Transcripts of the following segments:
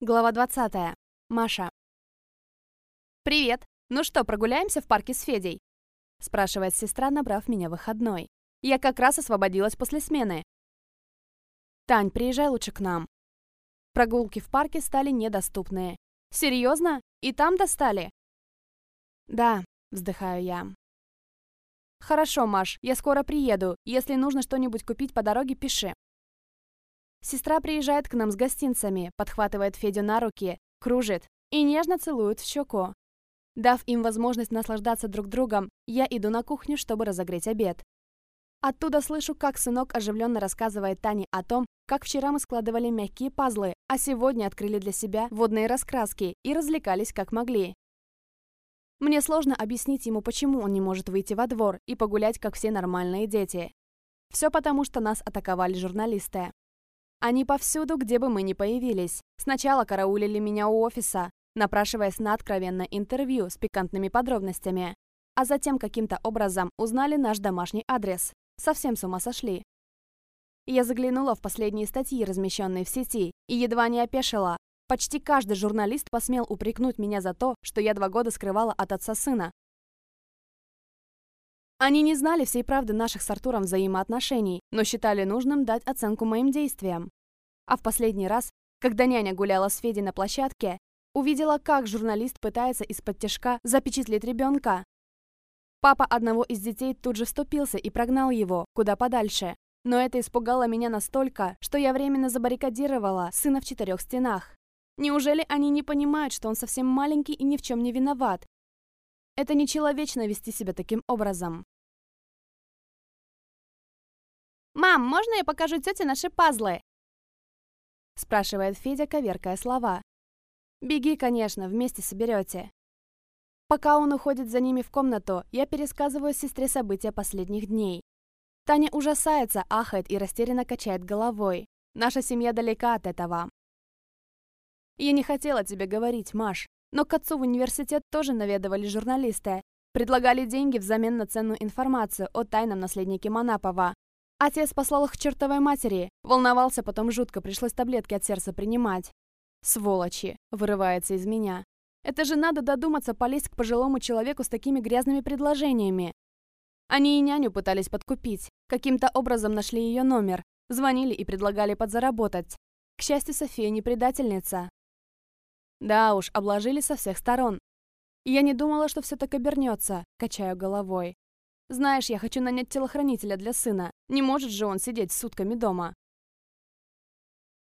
Глава 20. Маша. «Привет! Ну что, прогуляемся в парке с Федей?» спрашивает сестра, набрав меня выходной. Я как раз освободилась после смены. «Тань, приезжай лучше к нам». Прогулки в парке стали недоступные. «Серьезно? И там достали?» «Да», — вздыхаю я. «Хорошо, Маш, я скоро приеду. Если нужно что-нибудь купить по дороге, пиши». Сестра приезжает к нам с гостинцами, подхватывает Федю на руки, кружит и нежно целует в щеку. Дав им возможность наслаждаться друг другом, я иду на кухню, чтобы разогреть обед. Оттуда слышу, как сынок оживленно рассказывает Тане о том, как вчера мы складывали мягкие пазлы, а сегодня открыли для себя водные раскраски и развлекались как могли. Мне сложно объяснить ему, почему он не может выйти во двор и погулять, как все нормальные дети. Все потому, что нас атаковали журналисты. Они повсюду, где бы мы ни появились. Сначала караулили меня у офиса, напрашиваясь на откровенное интервью с пикантными подробностями. А затем каким-то образом узнали наш домашний адрес. Совсем с ума сошли. Я заглянула в последние статьи, размещенные в сети, и едва не опешила. Почти каждый журналист посмел упрекнуть меня за то, что я два года скрывала от отца сына. Они не знали всей правды наших с Артуром взаимоотношений, но считали нужным дать оценку моим действиям. А в последний раз, когда няня гуляла с Федей на площадке, увидела, как журналист пытается из-под тяжка запечатлеть ребенка. Папа одного из детей тут же вступился и прогнал его, куда подальше. Но это испугало меня настолько, что я временно забаррикадировала сына в четырех стенах. Неужели они не понимают, что он совсем маленький и ни в чем не виноват, это нечеловечно вести себя таким образом. «Мам, можно я покажу тете наши пазлы?» спрашивает Федя, коверкая слова. «Беги, конечно, вместе соберете». Пока он уходит за ними в комнату, я пересказываю сестре события последних дней. Таня ужасается, ахает и растерянно качает головой. Наша семья далека от этого. Я не хотела тебе говорить, Маш. Но к отцу в университет тоже наведывали журналисты. Предлагали деньги взамен на ценную информацию о тайном наследнике Манапова. Отец послал их к чертовой матери. Волновался, потом жутко, пришлось таблетки от сердца принимать. Сволочи, вырывается из меня. Это же надо додуматься полезть к пожилому человеку с такими грязными предложениями. Они и няню пытались подкупить. Каким-то образом нашли ее номер. Звонили и предлагали подзаработать. К счастью, София не предательница. Да уж, обложили со всех сторон. Я не думала, что все так обернется, качаю головой. Знаешь, я хочу нанять телохранителя для сына. Не может же он сидеть сутками дома.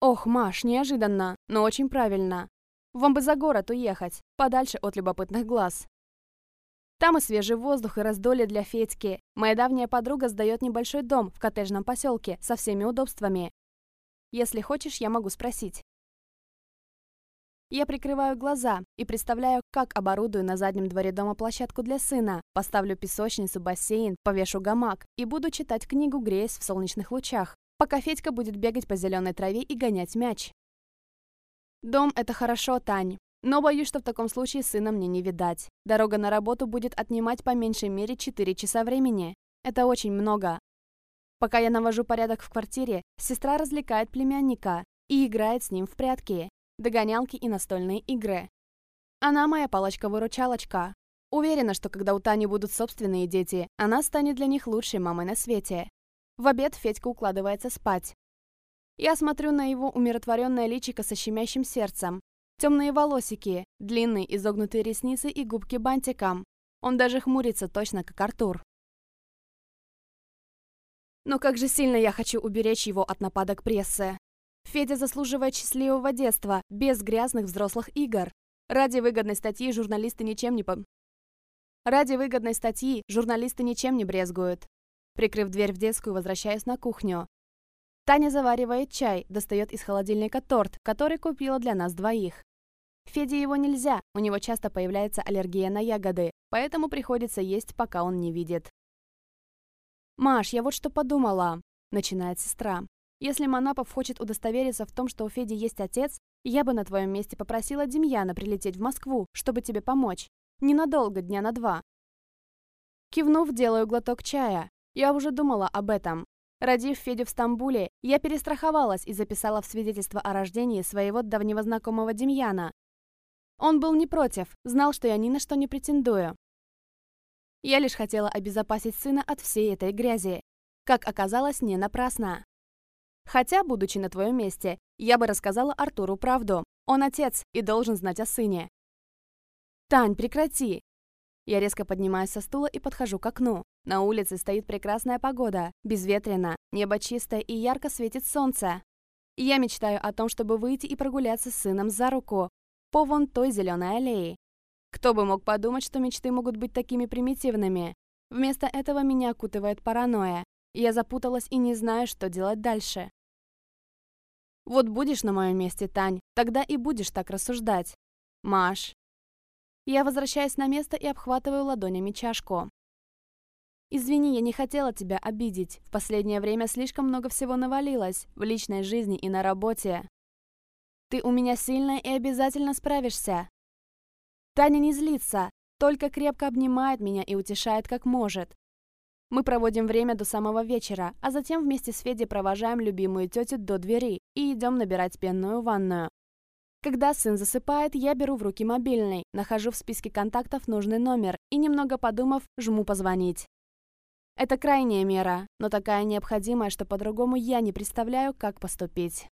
Ох, Маш, неожиданно, но очень правильно. Вам бы за город уехать, подальше от любопытных глаз. Там и свежий воздух, и раздолье для Федьки. Моя давняя подруга сдает небольшой дом в коттеджном поселке со всеми удобствами. Если хочешь, я могу спросить. Я прикрываю глаза и представляю, как оборудую на заднем дворе дома площадку для сына, поставлю песочницу, бассейн, повешу гамак и буду читать книгу, греясь в солнечных лучах, пока Федька будет бегать по зеленой траве и гонять мяч. Дом — это хорошо, Тань, но боюсь, что в таком случае сына мне не видать. Дорога на работу будет отнимать по меньшей мере 4 часа времени. Это очень много. Пока я навожу порядок в квартире, сестра развлекает племянника и играет с ним в прятки догонялки и настольные игры. Она моя палочка-выручалочка. Уверена, что когда у Тани будут собственные дети, она станет для них лучшей мамой на свете. В обед Федька укладывается спать. Я смотрю на его умиротворенное личико со щемящим сердцем. Темные волосики, длинные изогнутые ресницы и губки бантиком. Он даже хмурится точно, как Артур. Но как же сильно я хочу уберечь его от нападок прессы. Федя заслуживает счастливого детства, без грязных взрослых игр. Ради выгодной статьи журналисты ничем не по... Ради выгодной статьи журналисты ничем не брезгуют. Прикрыв дверь в детскую, возвращаюсь на кухню. Таня заваривает чай, достает из холодильника торт, который купила для нас двоих. Феде его нельзя, у него часто появляется аллергия на ягоды, поэтому приходится есть, пока он не видит. «Маш, я вот что подумала», — начинает сестра. Если Манапов хочет удостовериться в том, что у Феди есть отец, я бы на твоем месте попросила Демьяна прилететь в Москву, чтобы тебе помочь. Ненадолго, дня на два. Кивнув, делаю глоток чая. Я уже думала об этом. Родив Федю в Стамбуле, я перестраховалась и записала в свидетельство о рождении своего давнего знакомого Демьяна. Он был не против, знал, что я ни на что не претендую. Я лишь хотела обезопасить сына от всей этой грязи. Как оказалось, не напрасно. Хотя, будучи на твоем месте, я бы рассказала Артуру правду. Он отец и должен знать о сыне. «Тань, прекрати!» Я резко поднимаюсь со стула и подхожу к окну. На улице стоит прекрасная погода, безветренно, небо чистое и ярко светит солнце. Я мечтаю о том, чтобы выйти и прогуляться с сыном за руку по вон той зеленой аллее. Кто бы мог подумать, что мечты могут быть такими примитивными. Вместо этого меня окутывает паранойя. Я запуталась и не знаю, что делать дальше. Вот будешь на моем месте, Тань, тогда и будешь так рассуждать. Маш. Я возвращаюсь на место и обхватываю ладонями чашку. Извини, я не хотела тебя обидеть. В последнее время слишком много всего навалилось, в личной жизни и на работе. Ты у меня сильная и обязательно справишься. Таня не злится, только крепко обнимает меня и утешает как может. Мы проводим время до самого вечера, а затем вместе с Федей провожаем любимую тетю до двери и идем набирать пенную ванную. Когда сын засыпает, я беру в руки мобильный, нахожу в списке контактов нужный номер и, немного подумав, жму позвонить. Это крайняя мера, но такая необходимая, что по-другому я не представляю, как поступить.